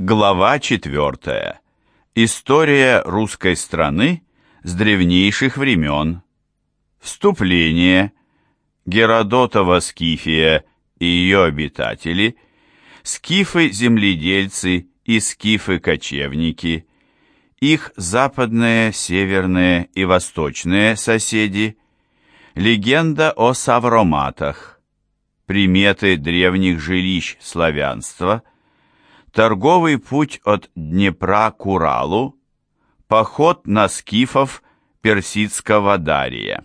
Глава 4. История русской страны с древнейших времен. Вступление. Геродотова Скифия и ее обитатели. Скифы-земледельцы и скифы-кочевники. Их западные, северные и восточные соседи. Легенда о савроматах. Приметы древних жилищ славянства – Торговый путь от Днепра к Уралу, поход на скифов персидского Дария.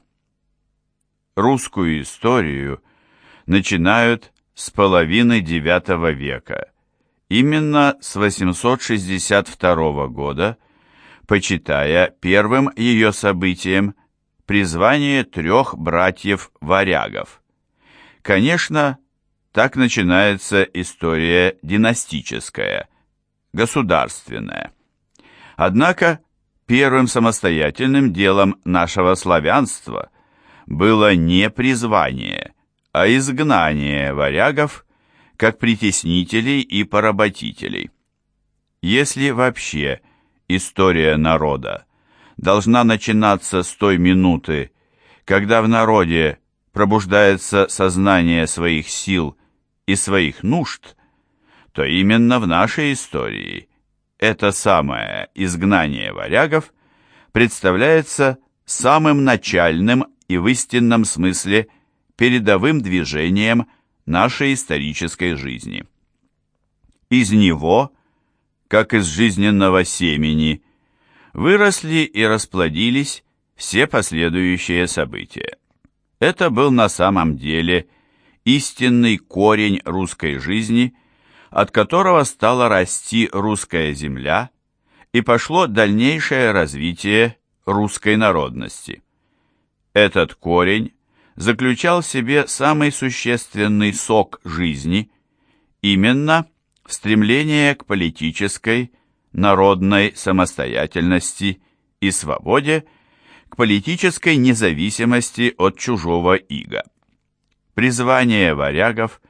Русскую историю начинают с половины IX века, именно с 862 года, почитая первым ее событием призвание трех братьев-варягов. Конечно, так начинается история династическая, государственная. Однако первым самостоятельным делом нашего славянства было не призвание, а изгнание варягов как притеснителей и поработителей. Если вообще история народа должна начинаться с той минуты, когда в народе пробуждается сознание своих сил и своих нужд, то именно в нашей истории это самое изгнание варягов представляется самым начальным и в истинном смысле передовым движением нашей исторической жизни. Из него, как из жизненного семени, выросли и расплодились все последующие события. Это был на самом деле истинный корень русской жизни, от которого стала расти русская земля и пошло дальнейшее развитие русской народности. Этот корень заключал в себе самый существенный сок жизни, именно стремление к политической, народной самостоятельности и свободе, к политической независимости от чужого ига. Призвание варягов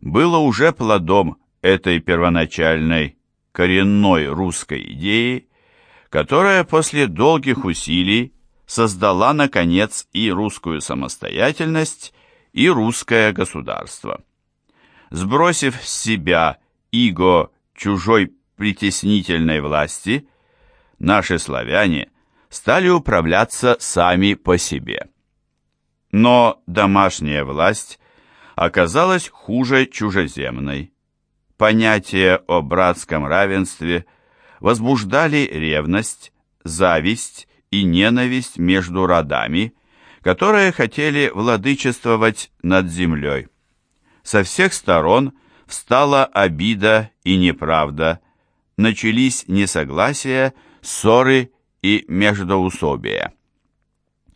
было уже плодом этой первоначальной коренной русской идеи, которая после долгих усилий создала, наконец, и русскую самостоятельность, и русское государство. Сбросив с себя иго чужой притеснительной власти, наши славяне стали управляться сами по себе. Но домашняя власть оказалась хуже чужеземной. Понятия о братском равенстве возбуждали ревность, зависть и ненависть между родами, которые хотели владычествовать над землей. Со всех сторон встала обида и неправда, начались несогласия, ссоры и междоусобия.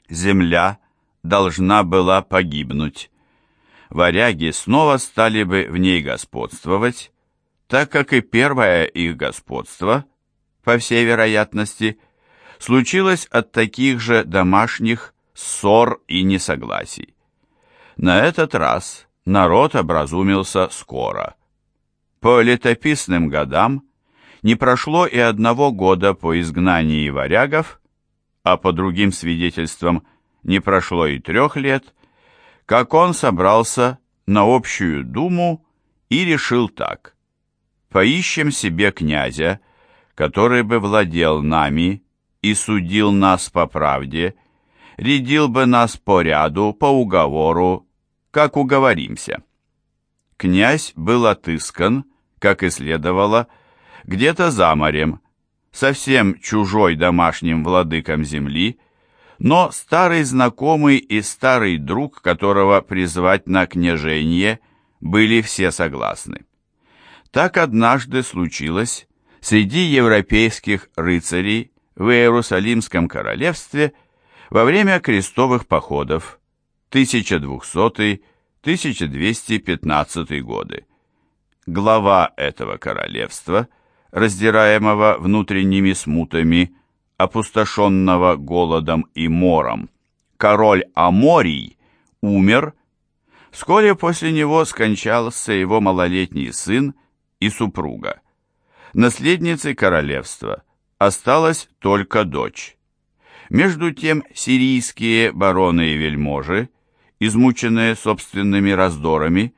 Земля должна была погибнуть. Варяги снова стали бы в ней господствовать, так как и первое их господство, по всей вероятности, случилось от таких же домашних ссор и несогласий. На этот раз народ образумился скоро. По летописным годам не прошло и одного года по изгнании варягов, а по другим свидетельствам не прошло и трех лет, как он собрался на общую думу и решил так. «Поищем себе князя, который бы владел нами и судил нас по правде, рядил бы нас по ряду, по уговору, как уговоримся». Князь был отыскан, как и следовало, где-то за морем, совсем чужой домашним владыкам земли, но старый знакомый и старый друг, которого призвать на княжение, были все согласны. Так однажды случилось среди европейских рыцарей в Иерусалимском королевстве во время крестовых походов 1200-1215 годы. Глава этого королевства – раздираемого внутренними смутами, опустошенного голодом и мором, король Аморий умер, вскоре после него скончался его малолетний сын и супруга. Наследницей королевства осталась только дочь. Между тем сирийские бароны и вельможи, измученные собственными раздорами,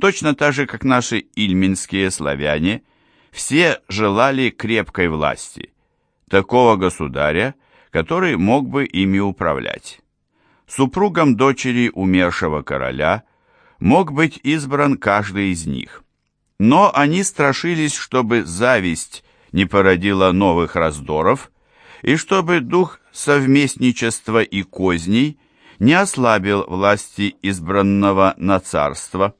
точно так же, как наши ильминские славяне, все желали крепкой власти, такого государя, который мог бы ими управлять. Супругом дочери умершего короля мог быть избран каждый из них. Но они страшились, чтобы зависть не породила новых раздоров, и чтобы дух совместничества и козней не ослабил власти избранного на царство.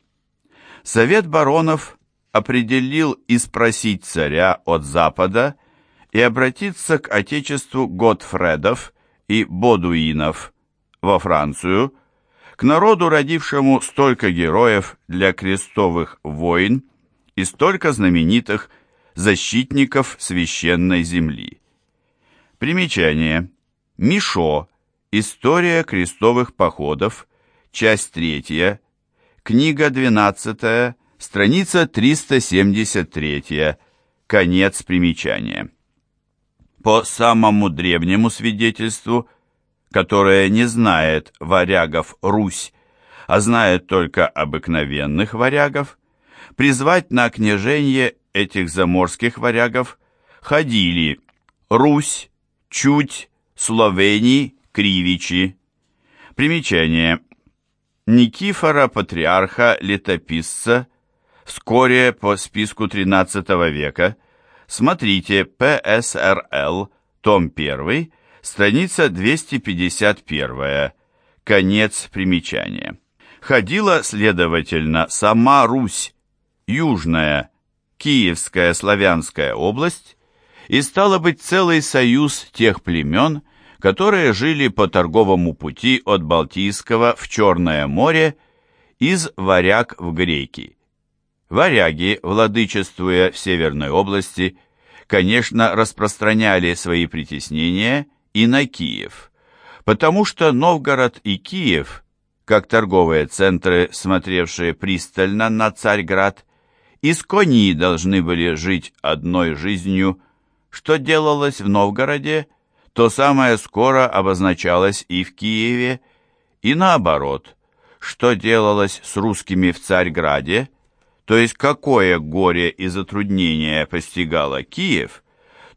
Совет баронов определил испросить царя от Запада и обратиться к отечеству Готфредов и Бодуинов во Францию, к народу, родившему столько героев для крестовых войн и столько знаменитых защитников священной земли. Примечание. Мишо. История крестовых походов. Часть третья. Книга 12, страница 373, конец примечания. По самому древнему свидетельству, которое не знает варягов Русь, а знает только обыкновенных варягов, призвать на княжение этих заморских варягов ходили Русь, Чуть, Словений, Кривичи. Примечание. Никифора Патриарха Летописца вскоре по списку XIII века смотрите ПСРЛ, том 1, страница 251, конец примечания. Ходила, следовательно, сама Русь, Южная, Киевская славянская область, и стало быть целый союз тех племен, которые жили по торговому пути от Балтийского в Черное море из варяг в греки. Варяги, владычествуя в Северной области, конечно, распространяли свои притеснения и на Киев, потому что Новгород и Киев, как торговые центры, смотревшие пристально на Царьград, из кони должны были жить одной жизнью, что делалось в Новгороде, то самое скоро обозначалось и в Киеве, и наоборот, что делалось с русскими в Царьграде, то есть какое горе и затруднение постигало Киев,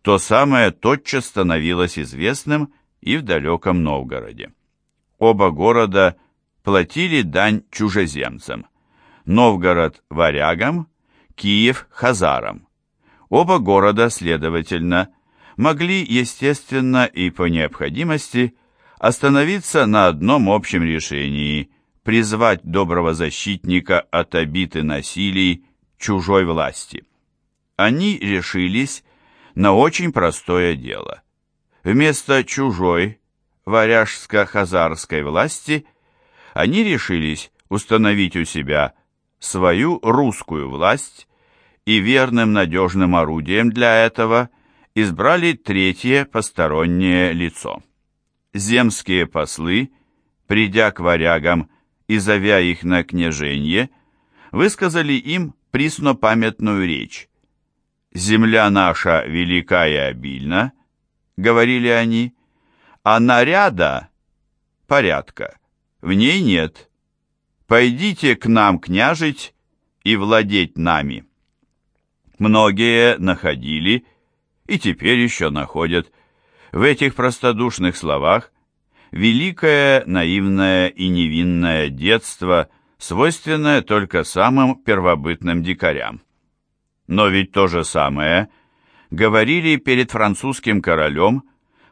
то самое тотчас становилось известным и в далеком Новгороде. Оба города платили дань чужеземцам. Новгород – варягам, Киев – хазарам. Оба города, следовательно, могли, естественно и по необходимости, остановиться на одном общем решении – призвать доброго защитника от обид и насилий чужой власти. Они решились на очень простое дело. Вместо чужой варяжско-хазарской власти они решились установить у себя свою русскую власть и верным надежным орудием для этого избрали третье постороннее лицо. Земские послы, придя к варягам и зовя их на княженье, высказали им приснопамятную речь. «Земля наша велика и обильна», — говорили они, — «а наряда, порядка, в ней нет. Пойдите к нам княжить и владеть нами». Многие находили, и теперь еще находят, в этих простодушных словах великое, наивное и невинное детство, свойственное только самым первобытным дикарям. Но ведь то же самое говорили перед французским королем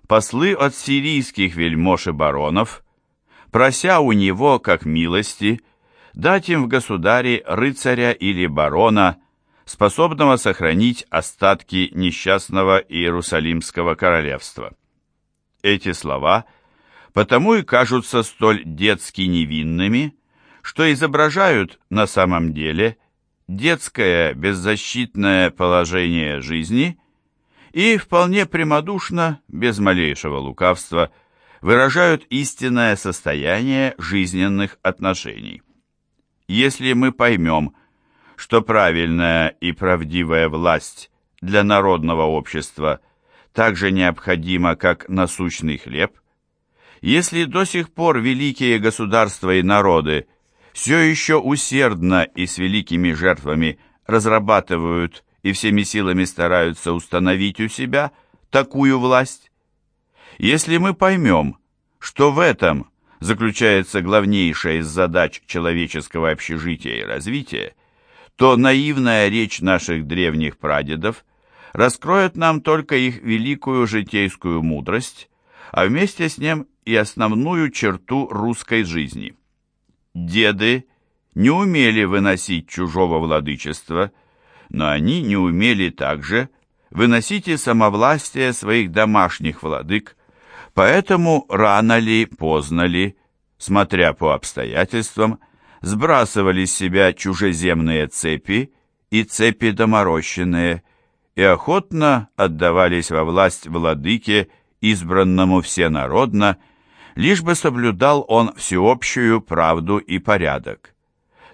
послы от сирийских вельмож и баронов, прося у него, как милости, дать им в государе рыцаря или барона, способного сохранить остатки несчастного Иерусалимского королевства. Эти слова потому и кажутся столь детски невинными, что изображают на самом деле детское беззащитное положение жизни и вполне прямодушно, без малейшего лукавства, выражают истинное состояние жизненных отношений. Если мы поймем, что правильная и правдивая власть для народного общества так же необходима, как насущный хлеб? Если до сих пор великие государства и народы все еще усердно и с великими жертвами разрабатывают и всеми силами стараются установить у себя такую власть, если мы поймем, что в этом заключается главнейшая из задач человеческого общежития и развития, то наивная речь наших древних прадедов раскроет нам только их великую житейскую мудрость, а вместе с ним и основную черту русской жизни. Деды не умели выносить чужого владычества, но они не умели также выносить и самовластие своих домашних владык, поэтому рано ли, поздно ли, смотря по обстоятельствам, сбрасывали с себя чужеземные цепи и цепи доморощенные, и охотно отдавались во власть владыке, избранному всенародно, лишь бы соблюдал он всеобщую правду и порядок.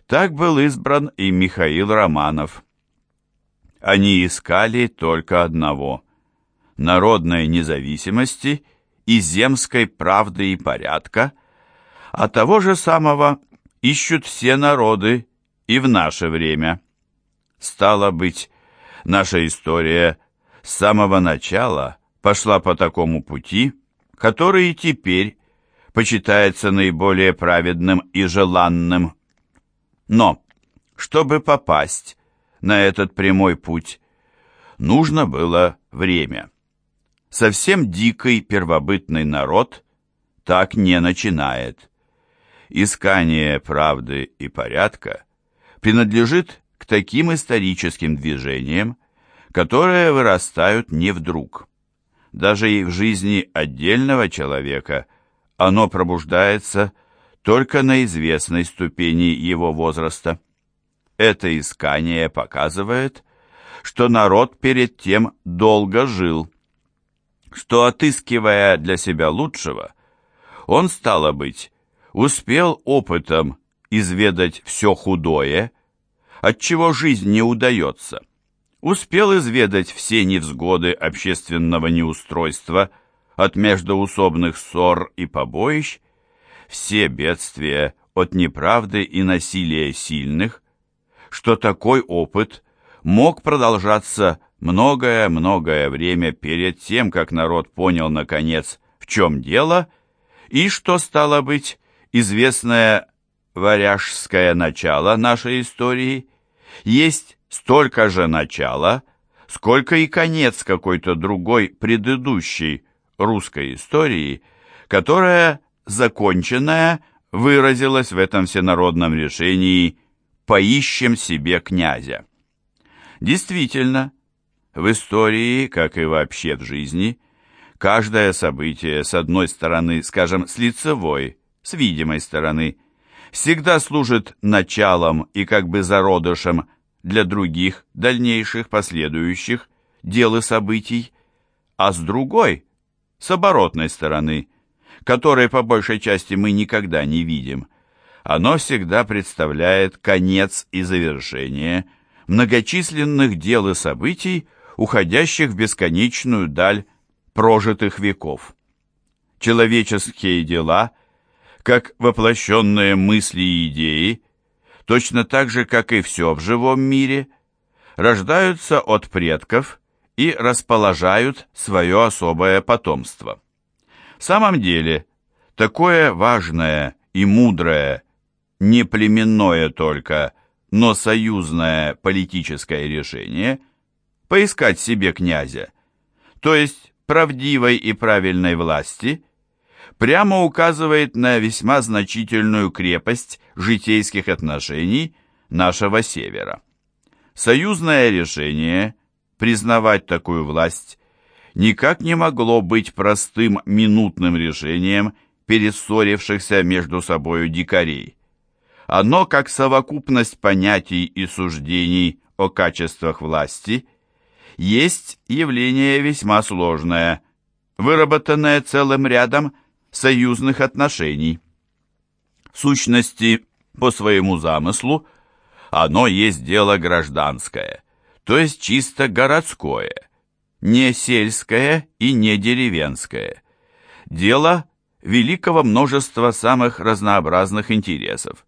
Так был избран и Михаил Романов. Они искали только одного – народной независимости и земской правды и порядка, а того же самого ищут все народы и в наше время. Стало быть, наша история с самого начала пошла по такому пути, который и теперь почитается наиболее праведным и желанным. Но, чтобы попасть на этот прямой путь, нужно было время. Совсем дикий первобытный народ так не начинает. Искание правды и порядка принадлежит к таким историческим движениям, которые вырастают не вдруг. Даже и в жизни отдельного человека оно пробуждается только на известной ступени его возраста. Это искание показывает, что народ перед тем долго жил, что, отыскивая для себя лучшего, он, стало быть, успел опытом изведать все худое, от чего жизнь не удается, успел изведать все невзгоды общественного неустройства – от междоусобных ссор и побоищ, все бедствия от неправды и насилия сильных, что такой опыт мог продолжаться многое-многое время перед тем, как народ понял, наконец, в чем дело, и что, стало быть, известное варяжское начало нашей истории есть столько же начала, сколько и конец какой-то другой предыдущей русской истории, которая, законченная, выразилась в этом всенародном решении «поищем себе князя». Действительно, в истории, как и вообще в жизни, каждое событие, с одной стороны, скажем, с лицевой, с видимой стороны, всегда служит началом и как бы зародышем для других, дальнейших, последующих дел и событий, а с другой – с оборотной стороны, которой по большей части мы никогда не видим. Оно всегда представляет конец и завершение многочисленных дел и событий, уходящих в бесконечную даль прожитых веков. Человеческие дела, как воплощенные мысли и идеи, точно так же, как и все в живом мире, рождаются от предков и расположают свое особое потомство. В самом деле, такое важное и мудрое, не племенное только, но союзное политическое решение поискать себе князя, то есть правдивой и правильной власти, прямо указывает на весьма значительную крепость житейских отношений нашего севера. Союзное решение – признавать такую власть никак не могло быть простым минутным решением перессорившихся между собою дикарей. Оно, как совокупность понятий и суждений о качествах власти, есть явление весьма сложное, выработанное целым рядом союзных отношений. В сущности, по своему замыслу, оно есть дело гражданское – то есть чисто городское, не сельское и не деревенское. Дело великого множества самых разнообразных интересов,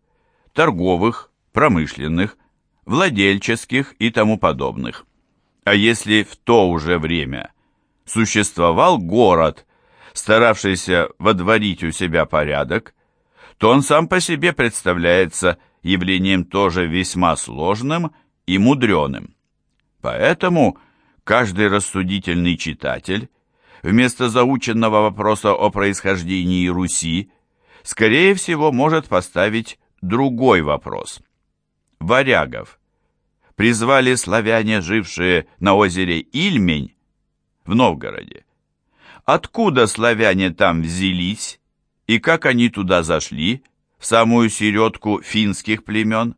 торговых, промышленных, владельческих и тому подобных. А если в то уже время существовал город, старавшийся водворить у себя порядок, то он сам по себе представляется явлением тоже весьма сложным и мудреным. Поэтому каждый рассудительный читатель вместо заученного вопроса о происхождении Руси скорее всего может поставить другой вопрос. Варягов призвали славяне, жившие на озере Ильмень в Новгороде. Откуда славяне там взялись и как они туда зашли, в самую середку финских племен?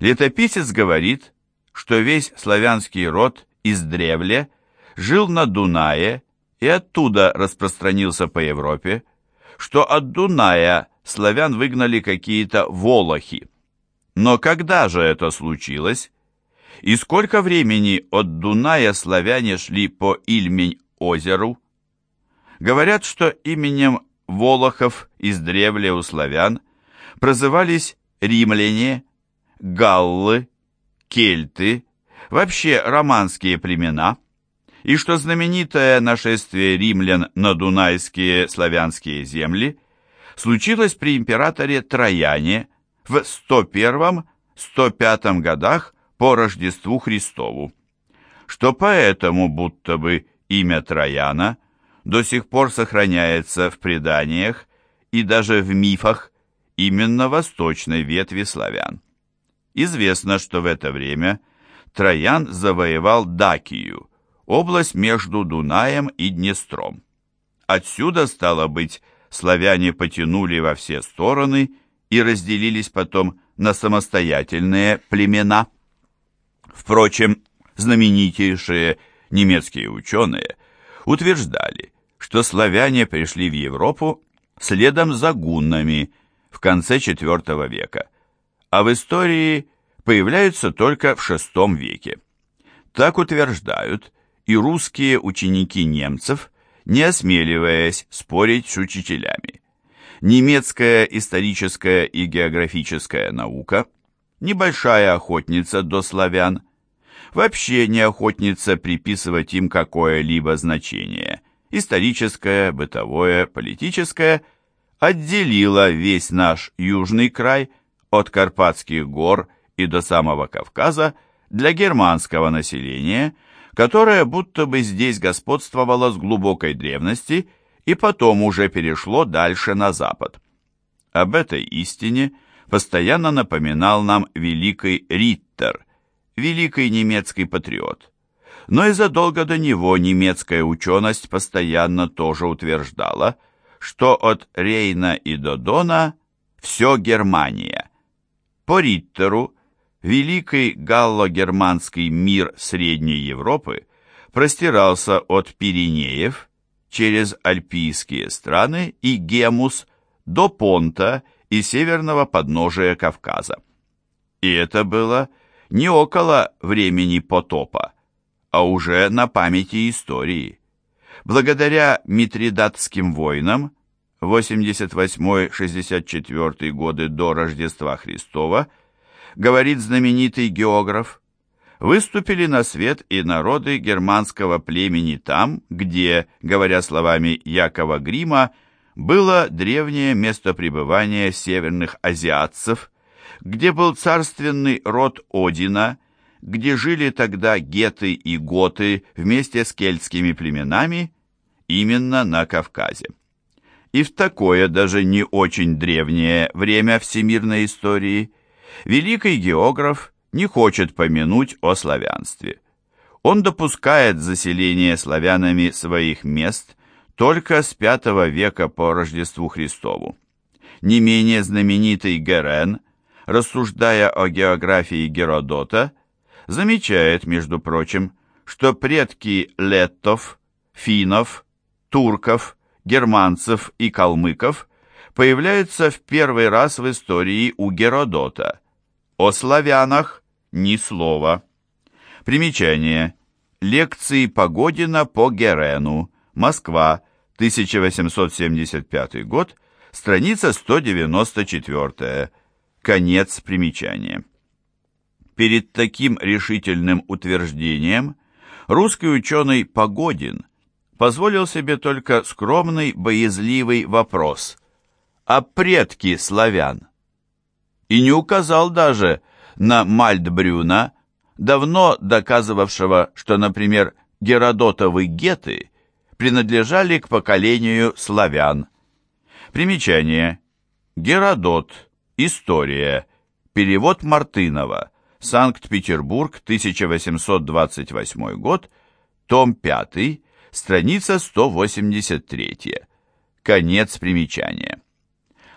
Летописец говорит, что весь славянский род издревле жил на Дунае и оттуда распространился по Европе, что от Дуная славян выгнали какие-то волохи. Но когда же это случилось? И сколько времени от Дуная славяне шли по Ильмень-озеру? Говорят, что именем Волохов издревле у славян прозывались римляне, галлы, кельты, вообще романские племена, и что знаменитое нашествие римлян на дунайские славянские земли случилось при императоре Трояне в 101-105 годах по Рождеству Христову, что поэтому будто бы имя Трояна до сих пор сохраняется в преданиях и даже в мифах именно восточной ветви славян. Известно, что в это время Троян завоевал Дакию, область между Дунаем и Днестром. Отсюда, стало быть, славяне потянули во все стороны и разделились потом на самостоятельные племена. Впрочем, знаменитейшие немецкие ученые утверждали, что славяне пришли в Европу следом за гуннами в конце IV века, а в истории появляются только в VI веке. Так утверждают и русские ученики немцев, не осмеливаясь спорить с учителями. Немецкая историческая и географическая наука, небольшая охотница до славян, вообще не охотница приписывать им какое-либо значение, историческое, бытовое, политическое, отделила весь наш южный край от Карпатских гор и до самого Кавказа для германского населения, которое будто бы здесь господствовало с глубокой древности и потом уже перешло дальше на запад. Об этой истине постоянно напоминал нам великий Риттер, великий немецкий патриот. Но и задолго до него немецкая ученость постоянно тоже утверждала, что от Рейна и до Дона все Германия. По Риттеру великий галло-германский мир Средней Европы простирался от Пиренеев через Альпийские страны и Гемус до Понта и северного подножия Кавказа. И это было не около времени потопа, а уже на памяти истории. Благодаря митридатским войнам 88-64 годы до Рождества Христова – говорит знаменитый географ, выступили на свет и народы германского племени там, где, говоря словами Якова Грима, было древнее место пребывания северных азиатцев, где был царственный род Одина, где жили тогда геты и готы вместе с кельтскими племенами, именно на Кавказе. И в такое даже не очень древнее время всемирной истории великий географ не хочет помянуть о славянстве. Он допускает заселение славянами своих мест только с V века по Рождеству Христову. Не менее знаменитый Герен, рассуждая о географии Геродота, замечает, между прочим, что предки леттов, финнов, турков, германцев и калмыков появляются в первый раз в истории у Геродота – о славянах ни слова. Примечание. Лекции Погодина по Герену. Москва, 1875 год, страница 194. Конец примечания. Перед таким решительным утверждением русский ученый Погодин позволил себе только скромный, боязливый вопрос «А предки славян?» И не указал даже на Мальдбрюна, давно доказывавшего, что, например, Геродотовы геты принадлежали к поколению славян. Примечание. Геродот. История. Перевод Мартынова. Санкт-Петербург, 1828 год, том 5, страница 183. Конец примечания.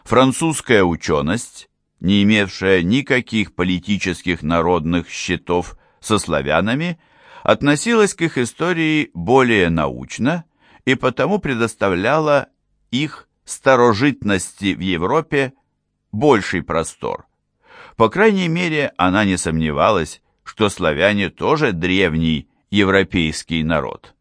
Французская ученость, не имевшая никаких политических народных счетов со славянами, относилась к их истории более научно и потому предоставляла их старожитности в Европе больший простор. По крайней мере, она не сомневалась, что славяне тоже древний европейский народ.